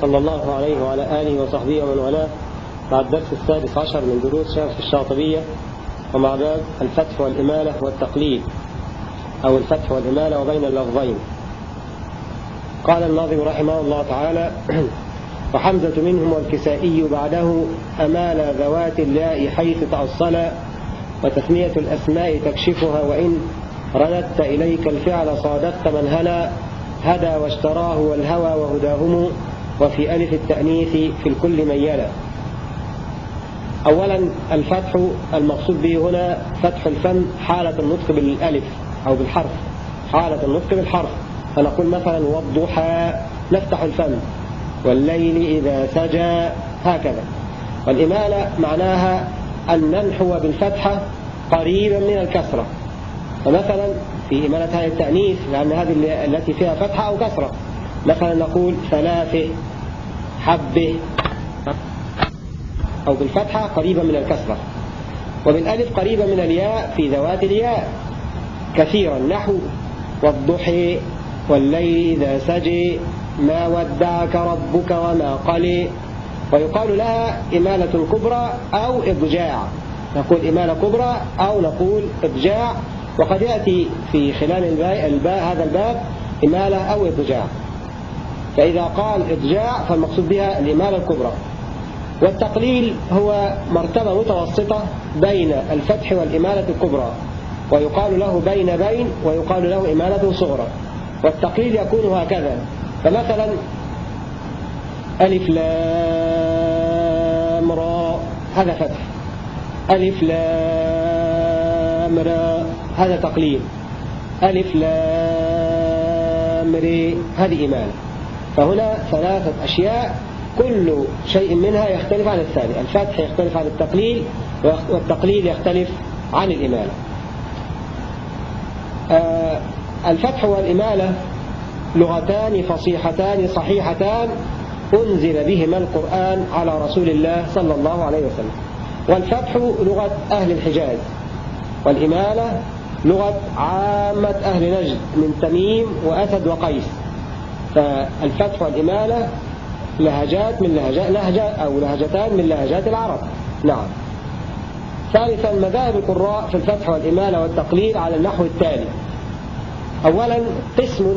صلى الله عليه وعلى آله وصحبه ومن والاه. مع الدرس السادس عشر من دروس شرح الشاطبية ومع باب الفتح والإمالة والتقليد أو الفتح والإمالة وبين اللفظين. قال الناظم رحمه الله تعالى وحمزة منهم والكسائي بعده أمال ذوات اللاء حيث تأصل وتثنية الأسماء تكشفها وإن رددت إليك الفعل صادقت من هلا هدى واشتراه والهوى وهداهم. وفي ألف التأنيث في الكل ميلا أولا الفتح المقصود به هنا فتح الفم حالة النطق بالألف أو بالحرف. حالة النطق بالحرف. فنقول مثلا والضحى نفتح الفم. والليل إذا سجى هكذا. والإمالة معناها أن ننحو بالفتحة قريبا من الكسرة. فمثلا في إمالة هذه التأنيث لأن هذه التي فيها فتحة أو كسرة. مثلا نقول ثلاثة حبه. أو بالفتحة قريبا من الكسرة. وبالألف قريبا من الياء في ذوات الياء. كثيرا. نحو. والضحي والليل إذا سجي. ما ودعك ربك وما قلي. ويقال لها إمالة كبرى أو إضجاع. نقول إمالة كبرى أو نقول إضجاع. وقد يأتي في خلال الباء هذا الباب إمالة أو إضجاع. فإذا قال إضجاع فالمقصود بها الإمالة الكبرى. والتقليل هو مرتبة متوسطة بين الفتح والإمالة الكبرى. ويقال له بين بين ويقال له إمالة صغرى. والتقليل يكون هكذا. فمثلا ألف لام را. هذا فتح. ألف لام را. هذا تقليل. ألف لام ري هذه إمالة. فهنا ثلاثة أشياء كل شيء منها يختلف عن الثاني الفتح يختلف عن التقليل والتقليل يختلف عن الإمالة. آه الفتح والإمالة لغتان فصيحتان صحيحتان أنزل بهما القرآن على رسول الله صلى الله عليه وسلم. والفتح لغة أهل الحجاز والإمالة لغة عامة أهل نجد من تميم وأسد وقيس. فالفتح والإمالة لهجات من لهجات لهجة أو لهجتان من لهجات العرب. نعم. ثالثا مذاهب القراء في الفتح والإمالة والتقليل على النحو التالي. أولا قسم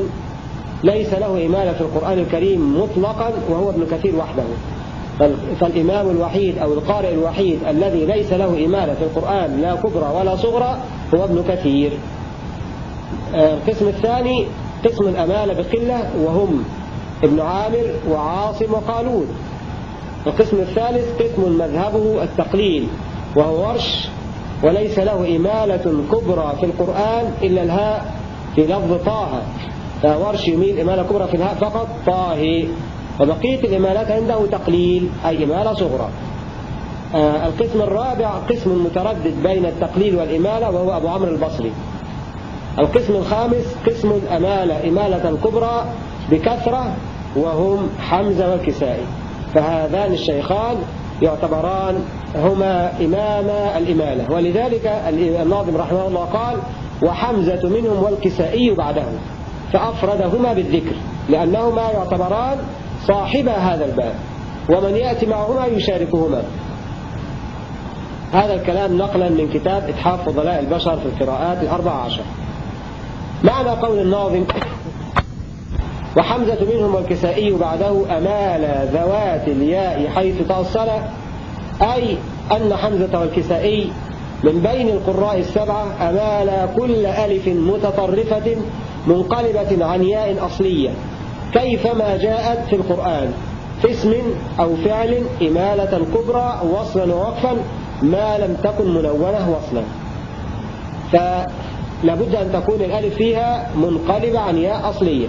ليس له إمالة في القرآن الكريم مطلقا وهو ابن كثير وحده. فالإمام الوحيد أو القارئ الوحيد الذي ليس له إمالة في القرآن لا كبرى ولا صغرى هو ابن كثير. القسم الثاني قسم الأمالة بقلة وهم ابن عامر وعاصم وقالون. القسم الثالث قسم مذهبه التقليل وهو ورش وليس له إمالة كبرى في القرآن إلا الهاء في لفظ طه. فورش يميل إمالة كبرى في الهاء فقط طاه وبقية الإمالات عنده تقليل أي إمالة صغرى. آه القسم الرابع قسم متردد بين التقليل والإمالة وهو أبو عمرو البصري. القسم الخامس قسم الأمالة إمالة كبرى بكثرة وهم حمزة والكسائي. فهذان الشيخان يعتبران هما إمام الإمالة. ولذلك الناظم رحمه الله قال وحمزة منهم والكسائي بعده فأفردهما بالذكر لأنهما يعتبران صاحب هذا الباب. ومن يأتي معهما يشاركهما. هذا الكلام نقلا من كتاب إتحاف فضلاء البشر في القراءات الأربع عشر. معنى قول الناظم وحمزة منهم والكسائي بعده أمال ذوات الياء حيث تأصل أي أن حمزة والكسائي من بين القراء السبعة أمال كل ألف متطرفة منقلبة عن ياء أصلية كيفما جاءت في القرآن في اسم أو فعل إمالة كبرى وصلا ووقفا ما لم تكن منونة وصلا. فلابد أن تكون الألف فيها منقلبة عن ياء أصلية.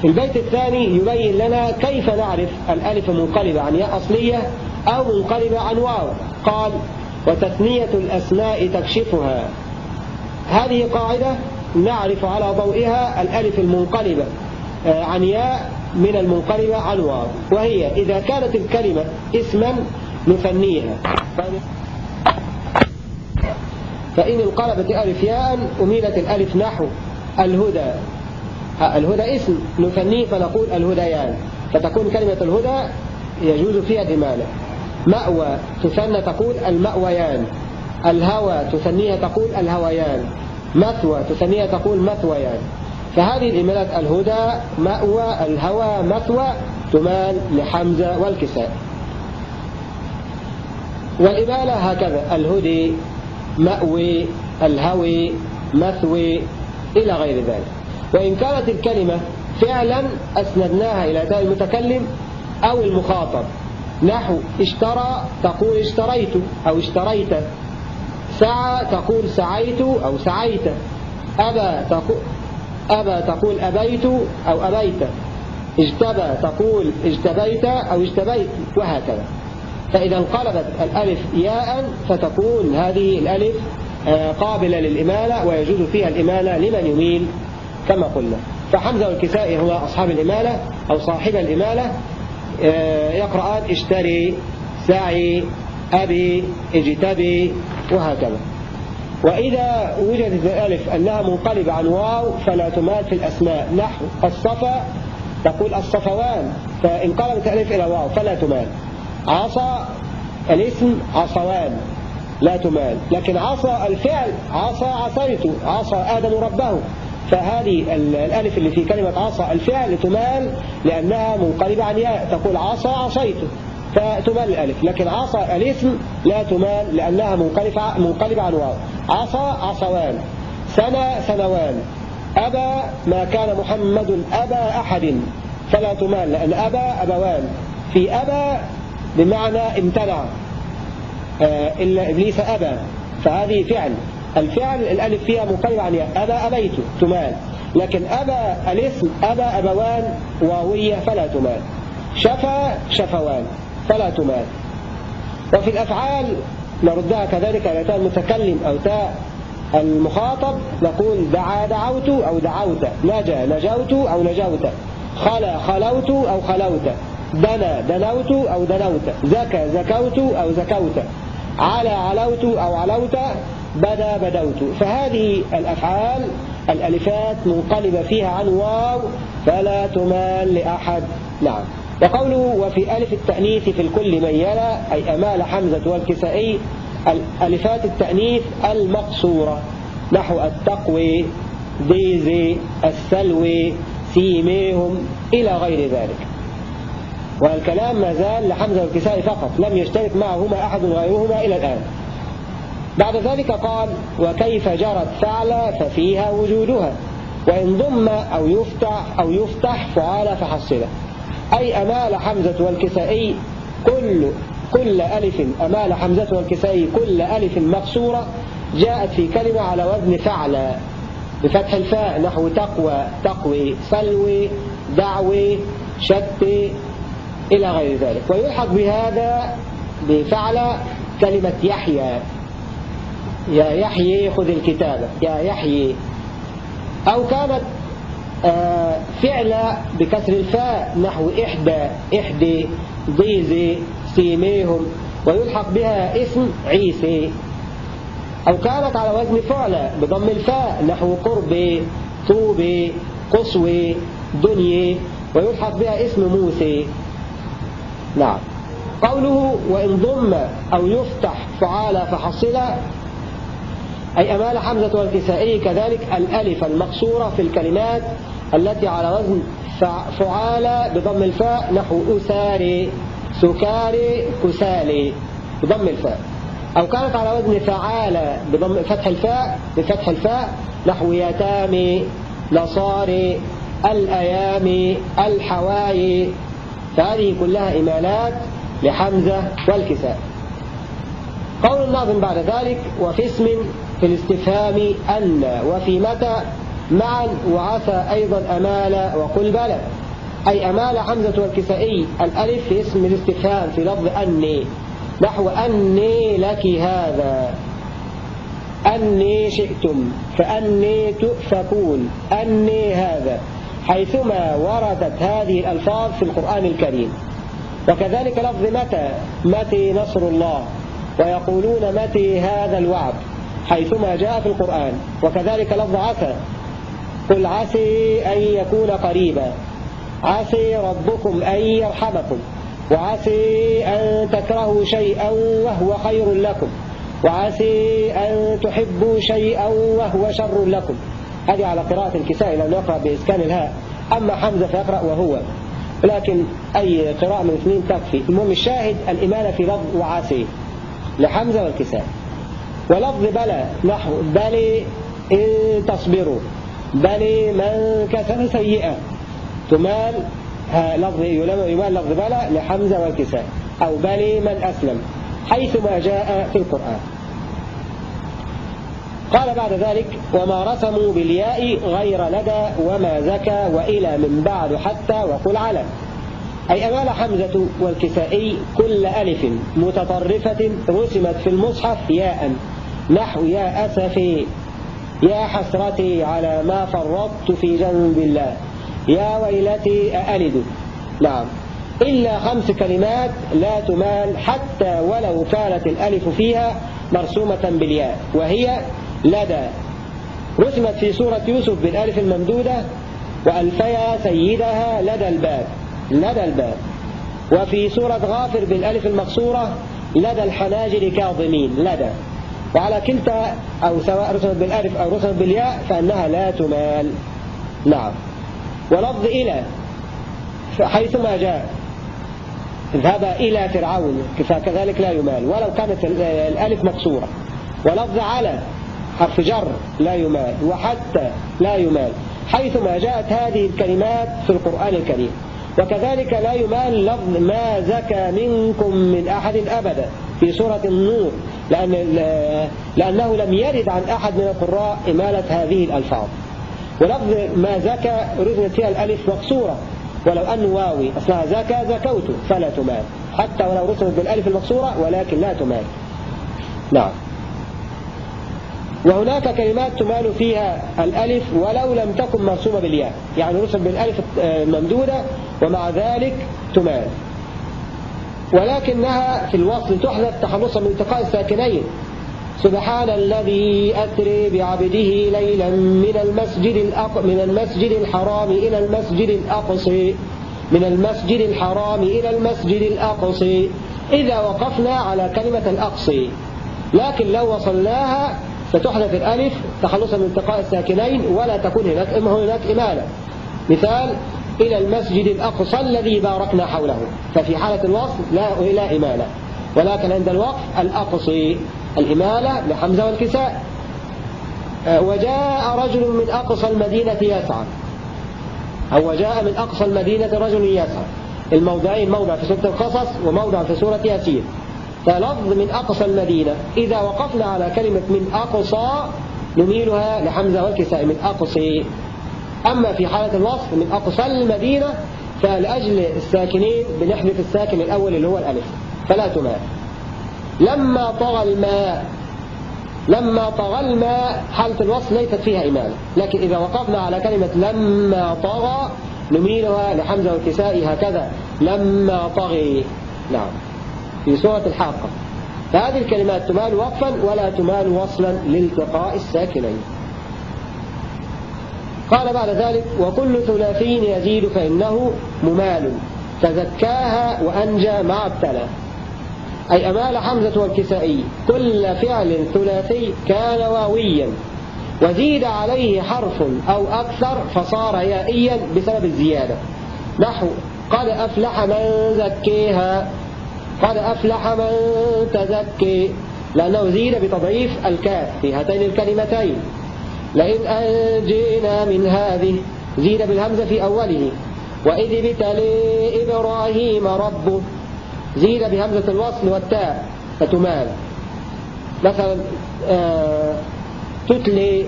في البيت الثاني يبين لنا كيف نعرف الألف منقلبة عن ياء أصلية أو منقلبة عن واو. قال وتثنية الأسماء تكشفها. هذه قاعدة نعرف على ضوئها الألف المنقلبة عن ياء من المنقلبة عن واو. وهي إذا كانت الكلمة اسما نثنيها. فإن انقلبت الألف ياء أميلت الألف نحو الهدى. الهدى اسم. نثنيه فنقول الهديان فتكون كلمة الهدى يجوز فيها الإمالة. مأوى تثنى تقول المأويان. الهوى تثنيها تقول الهويان. مثوى تثنيها تقول مثويان. فهذه الإمالات الهدى مأوى الهوى مثوى تمال لحمزة والكساء. والإمالة هكذا. الهدي مأوي الهوي مثوي إلى غير ذلك. وإن كانت الكلمة فعلا أسندناها إلى تاء المتكلم أو المخاطب. نحو اشترى تقول اشتريت أو اشتريت. سعى تقول سعيت أو سعيت. أبى تقول أبى تقول أبيت أو أبيت. اجتبى تقول اجتبيت أو اجتبيت. وهكذا. فإذا انقلبت الألف ياء فتكون هذه الألف آه، قابلة للإمالة ويجوز فيها الإمالة لمن يميل كما قلنا. فحمزة والكسائي هما أصحاب الإمالة أو صاحب الإمالة. آه، يقرآن اشتري سعي أبي اجتبي وهكذا. وإذا وجدت الألف أنها منقلبة عن واو فلا تمال في الأسماء. نحو الصفا تقول الصفوان فانقلبت الألف إلى واو فلا تمال. عصى الاسم عصوان لا تمال. لكن عصى الفعل عصى عصيت عصى آدم ربه. فهذه الألف اللي في كلمة عصى الفعل تمال لأنها منقلبة عن ياء تقول عصى عصيت فتمال الألف. لكن عصى الاسم لا تمال لأنها منقلبة, منقلبة عن واو. عصى عصوان. سنة سنوان. أبى ما كان محمد أبا أحد. فلا تمال لأن أبا أبوان. في أبا بمعنى امتنع آه، إلا إبليس أبى. فهذه فعل. الفعل الألف فيها منقلبة عن أبى أبيت تمال. لكن أبى الاسم أبى أبوان واوية فلا تمال. شفى شفوان فلا تمال. وفي الأفعال نردها كذلك إلى تاء المتكلم أو تاء المخاطب نقول دعا دعوت أو دعوت نجا نجوت أو نجوت. خلا خلوت أو خلوت. دنا دنوت أو دنوت زكى زكوت أو زكوت على علوت أو علوت بدا بدوت فهذه الأفعال الألفات منقلبة فيها عن واو فلا تمال لأحد. نعم. وقوله وفي ألف التأنيث في الكل من يلا أي أمال حمزة والكسائي ألفات التأنيث المقصورة. نحو التقوي ديزي السلوي سيميهم إلى غير ذلك. والكلام ما زال لحمزة والكسائي فقط لم يشترك معهما أحد غيرهما إلى الآن. بعد ذلك قال وكيف جرت فعل ففيها وجودها؟ وإن ضم أو يفتح أو يفتح فعال فحصله. أي أمال حمزة والكسائي كل كل ألف أمال حمزة والكسائي كل ألف مقصورة جاءت في كلمة على وزن فعل بفتح الفاء نحو تقوى تقوي سلوي دعوي شتي إلى غير ذلك. ويلحق بهذا بفعل كلمة يحيى. يا يحيي خذ الكتابة. يا يحيي أو كانت آه، فعل بكسر الفاء نحو إحدى إحدي ضيزي سيميهم. ويلحق بها اسم عيسي أو كانت على وزن فعل بضم الفاء نحو قربي طوبي قصوي دنيي ويلحق بها اسم موسي نعم. قوله وإن ضم أو يفتح فعال فحصل أي أمال حمزة والكسائي كذلك الألف المقصورة في الكلمات التي على وزن فعال بضم الفاء نحو أساري سكاري كسالي بضم الفاء. أو كانت على وزن فعال بضم فتح الفاء بفتح الفاء نحو يتامي نصاري الأيام الحواي فهذه كلها إمالات لحمزة والكساء. قول الناظم بعد ذلك وفي اسم في الاستفهام أن وفي متى معا وعسى أيضا أمال وقل بلى. أي أمال حمزة والكسائي الألف في اسم الاستفهام في لفظ أني. نحو أني لك هذا. أني شئتم فأني تؤفكون. أني هذا. حيثما وردت هذه الألفاظ في القرآن الكريم. وكذلك لفظ متى؟ متى نصر الله؟ ويقولون متى هذا الوعد؟ حيثما جاء في القرآن. وكذلك لفظ عسى. قل عسي أن يكون قريبا. عسي ربكم أن يرحمكم. وعسي أن تكرهوا شيئا وهو خير لكم. وعسي أن تحبوا شيئا وهو شر لكم. هذه على قراءة الكساء لأنه يقرأ بإسكان الهاء. أما حمزة فيقرأ وهو. لكن أي قراءة من اثنين تكفي. المهم الشاهد الإمالة في لفظ وعاسي لحمزة والكساء ولفظ بلى. نحو بل إن تصبروا. بل من كسب سيئة. تمال. لفظ يمال لفظ بلى لحمزة والكساء أو بل من أسلم. حيثما جاء في القرآن. قال بعد ذلك وما رسموا بالياء غير لدى وما زكى وإلى من بعد حتى وقل على. أي أمال حمزة والكسائي كل ألف متطرفة رسمت في المصحف ياء نحو يا أسفي يا حسرتي على ما فرطت في جنب الله يا ويلتي أألد. نعم. إلا خمس كلمات لا تمال حتى ولو كانت الألف فيها مرسومة بالياء وهي لدى رسمت في سورة يوسف بالألف الممدودة وألفيا سيدها لدى الباب لدى الباب. وفي سورة غافر بالألف المقصورة لدى الحناجر كاظمين لدى. وعلى كلتا أو سواء رسمت بالألف أو رسمت بالياء فأنها لا تمال. نعم. ولفظ إلى حيثما جاء اذهب إلى فرعون فكذلك لا يمال ولو كانت الألف مكسورة ولفظ على حرف جر لا يمال وحتى لا يمال حيثما جاءت هذه الكلمات في القرآن الكريم. وكذلك لا يمال لفظ ما زكى منكم من أحد أبدا في سورة النور لأن لأنه لم يرد عن أحد من القراء إمالة هذه الألفاظ. ولفظ ما زكى رزمت فيها الألف مقصورة ولو أنه واوي أصلها زكى زكوت فلا تمال حتى ولو رسمت بالألف المقصورة ولكن لا تمال. نعم. وهناك كلمات تمال فيها الألف ولو لم تكن مرسومة بالياء. يعني رسم بالألف الممدودة ومع ذلك تمال ولكنها في الوصل تحذف تخلصا من التقاء الساكنين. سبحان الذي أسري بعبده ليلا من المسجد الأق... من المسجد الحرام إلى المسجد الأقصي من المسجد الحرام إلى المسجد الأقصي إذا وقفنا على كلمة الأقصي لكن لو وصلناها ستحذف الألف تخلصا من التقاء الساكنين ولا تكون هناك إما هناك إمالة. مثال إلى المسجد الأقصى الذي باركنا حوله. ففي حالة الوصل لا إلى إمالة. ولكن عند الوقف الأقصي الإمالة لحمزة والكساء. آه، وجاء رجل من أقصى المدينة يسعى. أو وجاء من أقصى المدينة رجل يسعى. الموضعين موضع في سورة القصص وموضع في سورة ياسين. فلفظ من أقصى المدينة. إذا وقفنا على كلمة من أقصى نميلها لحمزة والكساء من أقصي أما في حالة الوصف من أقصى المدينة فلأجل الساكنين بنحذف الساكن الأول اللي هو الألف. فلا تمال. لما طغى الماء لما طغى الماء حالة الوصف ليست فيها إمالة لكن إذا وقفنا على كلمة لما طغى نميلها لحمزة والكساء هكذا. لما طغي. نعم. في سورة الحاقة. فهذه الكلمات تمال وقفا ولا تمال وصلا لالتقاء الساكنين. قال بعد ذلك وكل ثلاثين يزيد فإنه ممال. تزكاها وأنجى مع ابتلى. أي أمال حمزة والكسائي كل فعل ثلاثي كان واويا. وزيد عليه حرف أو أكثر فصار يائيا بسبب الزيادة. نحو قد أفلح من زكيها. قد أفلح من تزكي. لأنه زيد بتضعيف الكاف في هاتين الكلمتين. لئن أنجينا من هذه زيد بالهمزة في أوله. وإذ ابتلي إبراهيم ربه زيد بهمزة الوصل والتاء فتمال. مثلا آه تتلي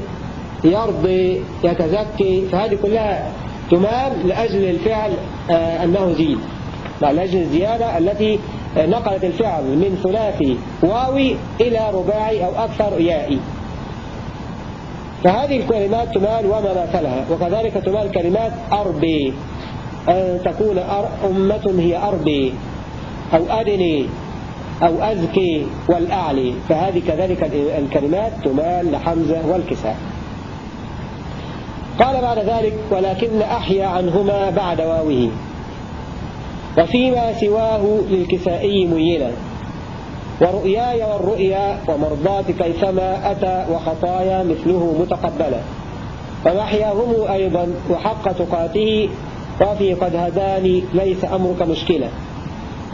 يرضي يتزكي فهذه كلها تمال لأجل الفعل آه أنه زيد. لأجل الزيادة التي نقلت الفعل من ثلاثي واوي إلى رباعي أو أكثر يائي فهذه الكلمات تمال وما مثلها وكذلك تمال كلمات أربي. أن تكون أمة هي أربي. أو أدني أو أزكي والأعلي. فهذه كذلك الكلمات تمال لحمزة والكساء. قال بعد ذلك ولكن أحيا عنهما بعد واوه. وفيما سواه للكسائي ميلا. ورؤياي والرؤيا ومرضات كيفما أتى وخطايا مثله متقبلا. ومحياهم أيضا وحق تقاته وفي قد هداني ليس أمرك مشكلة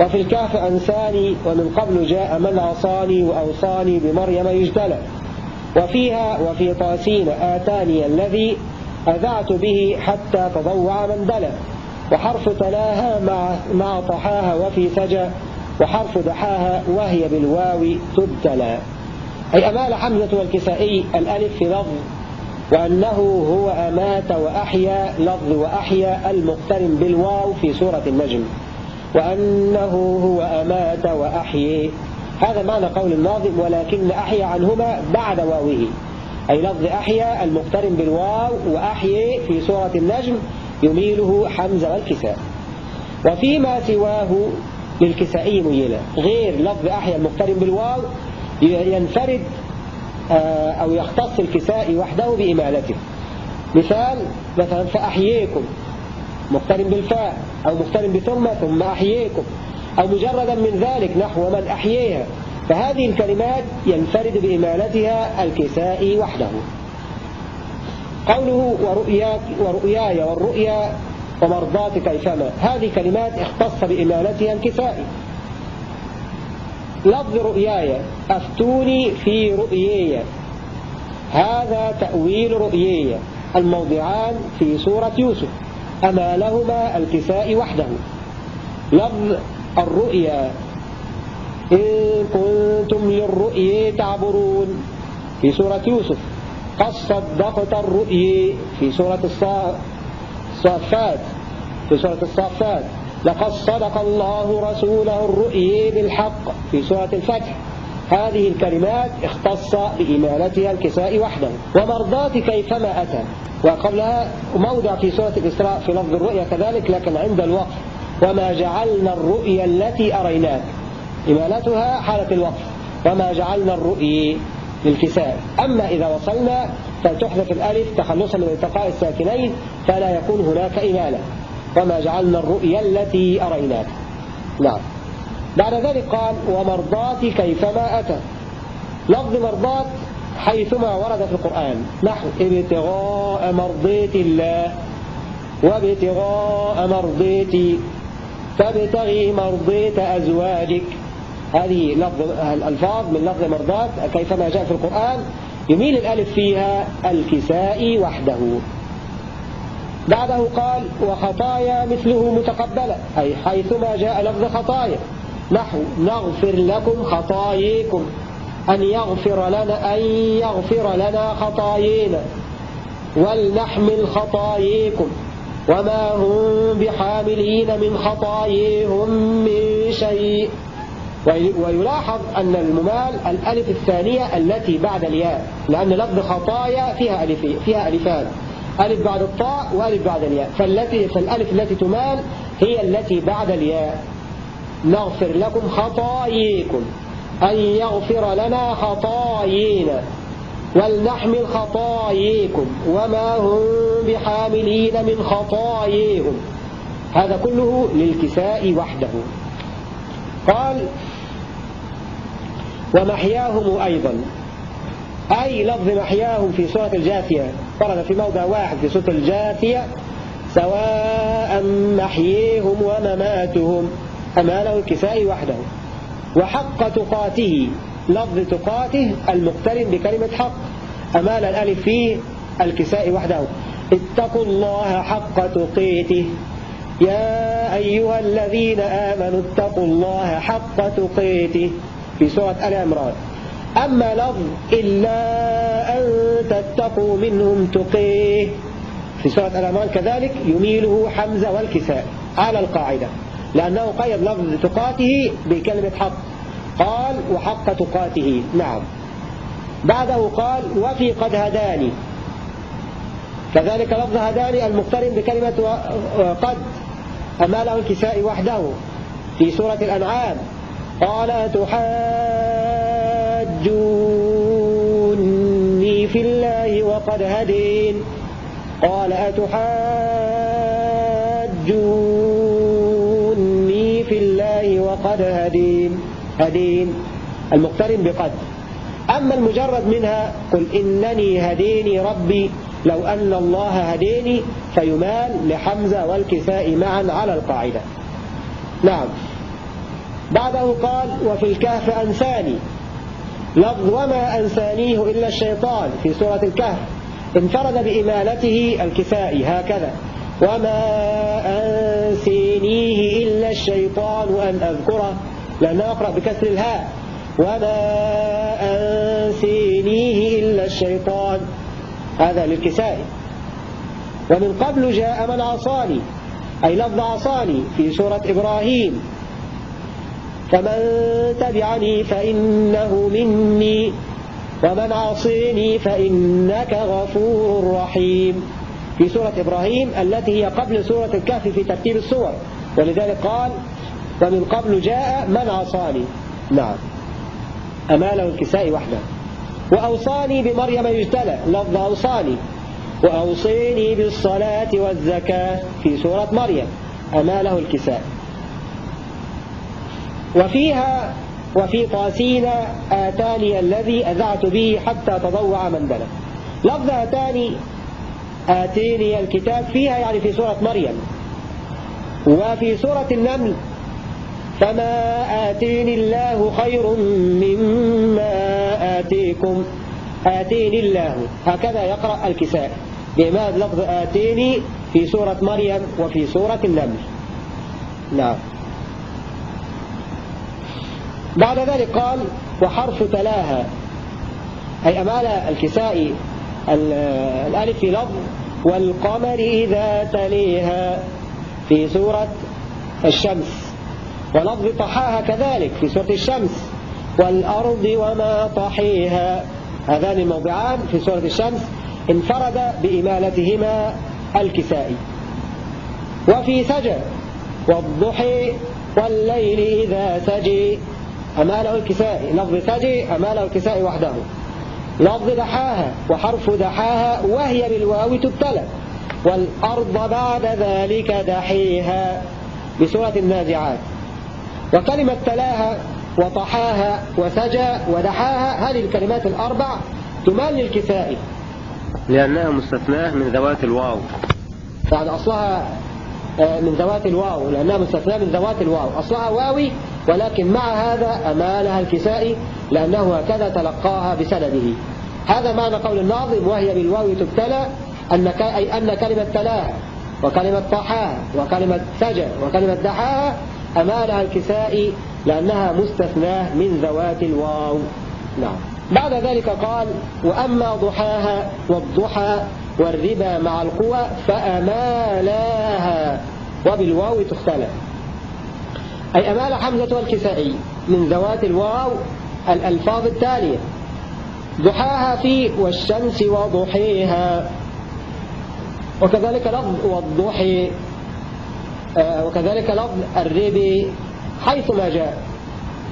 وفي الكهف أنساني ومن قبل جاء من عصاني وأوصاني بمريم يجتلى وفيها وفي طاسين آتاني الذي أذعت به حتى تضوع من دلى. وحرف تلاها مع, مع طحاها وفي سجى وحرف دحاها وهي بالواو تبتلى. أي أمال حمزة والكسائي الألف في لفظ وأنه هو أمات وأحيا لفظ وأحيا المقترن بالواو في سورة النجم. وأنه هو أمات وأحيي هذا معنى قول الناظم ولكن أحيا عنهما بعد واوه. أي لفظ أحيا المقترن بالواو وأحيي في سورة النجم يميله حمزة والكساء. وفيما سواه للكسائي ميلا. غير لفظ أحيا المقترن بالواو ينفرد آه، أو يختص الكسائي وحده بإمالته. مثال مثلا فأحييكم. مقترن بالفاء أو مقترن بثم ثم أحييكم. أو مجردا من ذلك نحو من أحييها. فهذه الكلمات ينفرد بإمالتها الكسائي وحده. قوله ورؤياك ورؤياي والرؤيا ومرضات كيفما هذه كلمات اختص بإمالتها الكسائي. لفظ رؤياي أفتوني في رؤياي. هذا تأويل رؤياي. الموضعان في سورة يوسف. أمالهما الكساء وحده. لفظ الرؤيا. إن كنتم للرؤيا تعبرون. في سورة يوسف. قد صدقت الرؤيا في سورة الصافات في سورة الصافات. لقد صدق الله رسوله الرؤيا بالحق في سورة الفتح. هذه الكلمات اختص بإمالتها الكساء وحده. ومرضات كيفما أتى. وقبلها موضع في سورة الإسراء في لفظ الرؤيا كذلك لكن عند الوقف. وما جعلنا الرؤيا التي أريناك. إمالتها حالة الوقف. وما جعلنا الرؤيا للكساء. أما إذا وصلنا فتحذف الألف تخلصا من التقاء الساكنين فلا يكون هناك إمالة وما جعلنا الرؤيا التي أريناك. نعم. بعد ذلك قال ومرضات كيفما أتى. لفظ مرضات حيثما ورد في القرآن. نحو ابتغاء مرضية الله. وابتغاء مرضيتي. فابتغي مرضية أزواجك. هذه لفظ الألفاظ من لفظ مرضات كيفما جاء في القرآن يميل الألف فيها الكساء وحده. بعده قال وخطايا مثله متقبلة. أي حيثما جاء لفظ خطايا. نحو نغفر لكم خطاياكم. أن يغفر لنا أن يغفر لنا خطايانا. ولنحمل خطاياكم. وما هم بحاملين من خطاياهم من شيء. ويلاحظ أن الممال الألف الثانية التي بعد الياء لأن لفظ خطايا فيها ألف فيها ألفان. ألف بعد الطاء وألف بعد الياء. فالتي فالألف التي تمال هي التي بعد الياء. نغفر لكم خطاياكم. أن يغفر لنا خطايانا. ولنحمل خطاياكم. وما هم بحاملين من خطاياهم. هذا كله للكساء وحده. قال ومحياهم أيضا. أي لفظ محياهم في سورة الجاثية؟ ورد في موضع واحد في سورة الجاثية سواء محييهم ومماتهم. أماله الكساء وحده. وحق تقاته. لفظ تقاته المقترن بكلمة حق. أمال الألف فيه الكساء وحده. اتقوا الله حق تقيته. يا أيها الذين آمنوا اتقوا الله حق تقيته. في سورة آل عمران. أما لفظ إلا أن تتقوا منهم تقيه. في سورة آل عمران كذلك يميله حمزة والكساء على القاعدة. لأنه قيد لفظ تقاته بكلمة حق. قال وحق تقاته. نعم. بعده قال وفي قد هداني. كذلك لفظ هداني المقترن بكلمة قد. أماله الكساء وحده. في سورة الأنعام قال تحاجوني في الله وقد هدين؟ قال أتحاجوني في الله وقد هدين. هدين. المقترن بقد. أما المجرد منها قل إنني هديني ربي لو أن الله هديني فيمال لحمزة والكساء معا على القاعدة. نعم. بعده قال وفي الكهف أنساني. لفظ وما أنسانيه إلا الشيطان في سورة الكهف. انفرد بإمالته الكسائي هكذا. وما أنسينيه إلا الشيطان أن أذكره. لأنه أقرأ بكسر الهاء. وما أنسينيه إلا الشيطان. هذا للكسائي. ومن قبل جاء من عصاني أي لفظ عصاني في سورة إبراهيم. فمن تبعني فإنه مني ومن عصيني فإنك غفور رحيم. في سورة إبراهيم التي هي قبل سورة الكهف في ترتيب السور. ولذلك قال ومن قبل جاء من عصاني. نعم. أماله الكساء وحده. وأوصاني بمريم يجتلى. لفظ أوصاني. وأوصيني بالصلاة والزكاة. في سورة مريم. أماله الكساء. وفيها وفي طاسين آتاني الذي أذعت به حتى تضوع من بلغ. لفظ آتاني آتيني الكتاب فيها يعني في سورة مريم. وفي سورة النمل فما آتيني الله خير مما آتيكم. آتيني الله. هكذا يقرأ الكساء بإماد لفظ آتيني في سورة مريم وفي سورة النمل. نعم. بعد ذلك قال وحرف تلاها. أي أمال الكساء الألف في لفظ والقمر إذا تليها في سورة الشمس. ولفظ طحاها كذلك في سورة الشمس. والأرض وما طحيها. هذان الموضعان في سورة الشمس. انفرد بإمالتهما الكسائي. وفي سجى والضحي والليل إذا سجي أماله الكسائي لفظ سجي أماله الكسائي وحده. لفظ دحاها وحرف دحاها وهي بالواو تبتلى. والأرض بعد ذلك دحيها بسورة النازعات. وكلمة تلاها وطحاها وسجى ودحاها هذه الكلمات الأربع تمال للكسائي لأنها مستثناة من ذوات الواو. يعني أصلها آه، من ذوات الواو لأنها مستثناة من ذوات الواو. أصلها واوي ولكن مع هذا أمالها الكسائي لأنه هكذا تلقاها بسنده. هذا معنى قول الناظم وهي بالواو تبتلى أن أي أن كلمة تلاها وكلمة طحاها وكلمة سجى وكلمة دحاها أمالها الكسائي لأنها مستثناة من ذوات الواو. نعم. بعد ذلك قال وأما ضحاها والضحى والربا مع القوى فأمالاها وبالواو تختلف. أي أمال حمزة والكسائي من ذوات الواو الألفاظ التالية. ضحاها في والشمس وضحيها. وكذلك لفظ والضحي آه، وكذلك لفظ الربي حيثما جاء.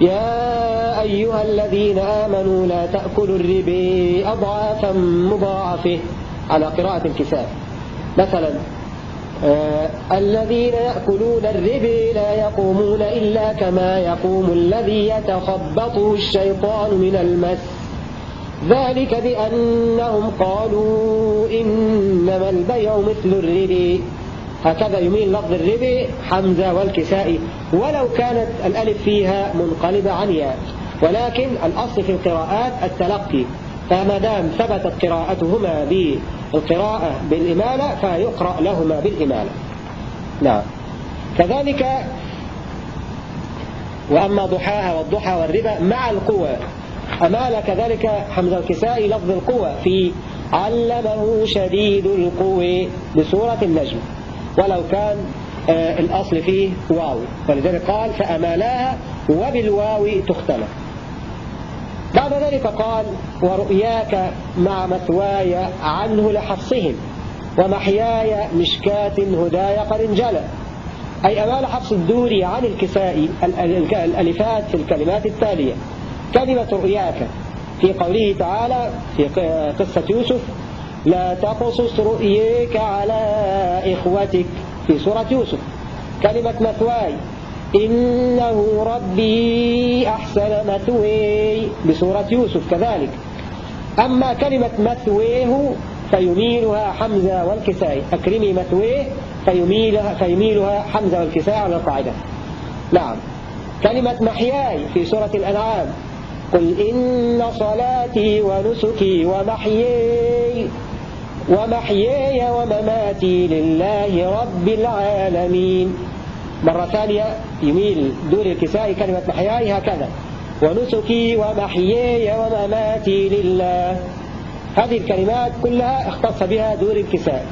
يا أيها الذين آمنوا لا تأكلوا الربي أضعافا مضاعفة على قراءة الكساء. مثلا آه الذين يأكلون الربي لا يقومون إلا كما يقوم الذي يتخبطه الشيطان من المس. ذلك بأنهم قالوا إنما البيع مثل الربي. هكذا يميل لفظ الربي حمزة والكسائي. ولو كانت الألف فيها منقلبة عن ياء ولكن الأصل في القراءات التلقي. فما دام ثبتت قراءتهما بالقراءة بالإمالة فيقرأ لهما بالإمالة. نعم. كذلك وأما ضحاها والضحى والربا مع القوى أمال كذلك حمزة الكسائي لفظ القوى في علمه شديد القوى بسورة النجم. ولو كان آه، الأصل فيه واو ولذلك قال فأمالاها وبالواو تختلف. بعد ذلك قال ورؤياك مع مثواي عنه لحفصهم ومحياي مشكاة هداي قد انجلى. أي أمال حفص الدوري عن الكساء الألفات في الكلمات التالية. كلمة رؤياك في قوله تعالى في قصة يوسف لا تقصص رؤيك على إخوتك في سورة يوسف. كلمة مثواي إنه ربي أحسن مثوي بسورة يوسف كذلك. أما كلمة مثويه فيميلها حمزة والكسائي. أكرمي مثويه فيميلها, فيميلها حمزة والكسائي على القاعدة. نعم. كلمة محياي في سورة الأنعام. قل إن صلاتي ونسكي ومحياي ومحياي ومماتي لله رب العالمين. مرة ثانية يميل دور الكسائي كلمة محياي هكذا. ونسكي ومحياي ومماتي لله. هذه الكلمات كلها اختص بها دور الكسائي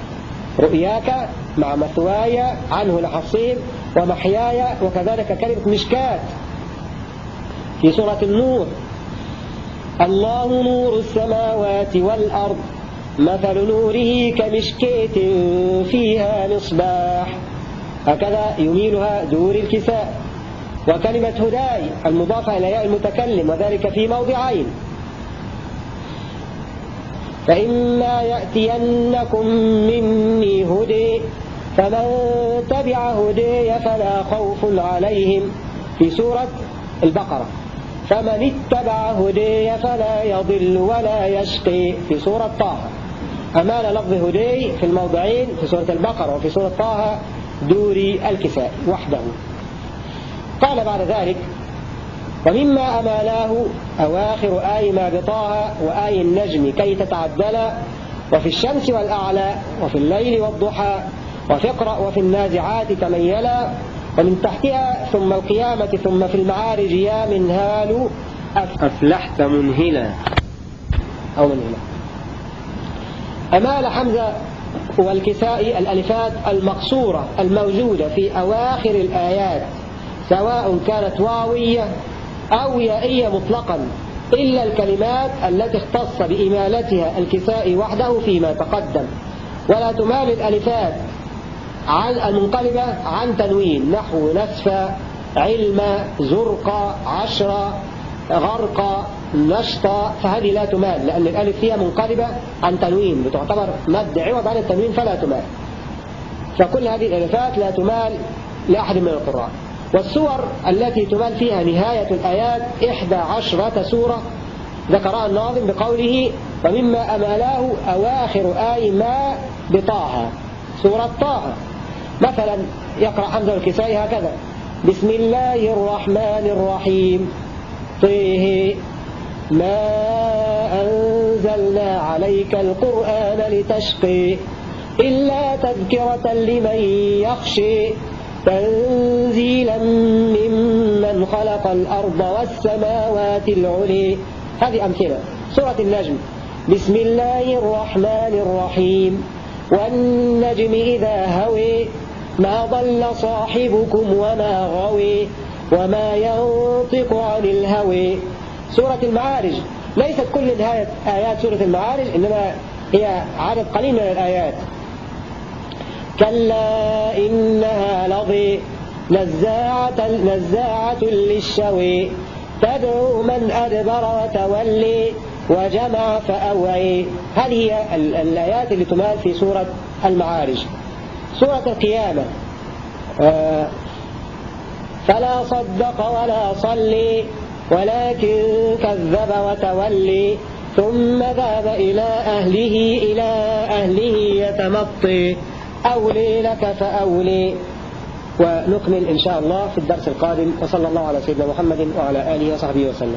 رؤياك مع مثواي عنه لحصيب ومحياي وكذلك كلمة مشكات. في سورة النور الله نور السماوات والأرض مثل نوره كمشكيت فيها مصباح. هكذا يميلها دور الكساء. وكلمة هداي المضافة إلى ياء المتكلم وذلك في موضعين فإما يأتينكم مني هدي فمن تبع هدي فلا خوف عليهم. في سورة البقرة فمن اتبع هدي فلا يضل ولا يشقي. في سورة طه أمال لفظ هدي في الموضعين في سورة البقرة وفي سورة طه دوري الكساء وحده. قال بعد ذلك ومما أمالاه أواخر آي ما بطاها وآي النجم كي تتعدل وفي الشمس والأعلى وفي الليل والضحى وفي اقرأ وفي النازعات تميلا ومن تحتها ثم القيامة ثم في المعارج يا منهال أفلحت منهلا. أو منهلا. أمال حمزة والكساء الألفات المقصورة الموجودة في أواخر الآيات سواء كانت واوية أو يائية مطلقا إلا الكلمات التي اختص بإمالتها الكساء وحده فيما تقدم. ولا تمال الألفات عن المنقلبة عن تنوين نحو نسفة علم زرق عشرة غرق نشطة فهذه لا تمال لأن الألف فيها منقلبة عن تنوين بتعتبر مد عوض عن التنوين فلا تمال. فكل هذه الألفات لا تمال لأحد من القراء. والسور التي تمال فيها نهاية الآيات إحدى عشرة سورة ذكرها الناظم بقوله ومما أمالاه أواخر آي ما بطاها سورة طه. مثلا يقرأ حمزة الكسائي هكذا بسم الله الرحمن الرحيم طيه ما أنزلنا عليك القرآن لتشقي إلا تذكرة لمن يخشي تنزيلا ممن خلق الأرض والسماوات العلي. هذه أمثلة. سورة النجم. بسم الله الرحمن الرحيم. والنجم إذا هوي ما ضل صاحبكم وما غوي وما ينطق عن الهوي. سورة المعارج. ليست كل نهاية آيات سورة المعارج إنما هي عدد قليل من الآيات. كلا إنها لظي نزاعة, نزاعة للشوي. تدعو من أدبر وتولي وجمع فأوعي. هذه هي الآيات اللي تمال في سورة المعارج؟ سورة القيامة. آه، فلا صدق ولا صلي. ولكن كذب وتولي ثم ذهب إلى أهله إلى أهله يتمطي. أولي لك فأولي. ونكمل إن شاء الله في الدرس القادم. وصلى الله على سيدنا محمد وعلى آله وصحبه وسلم.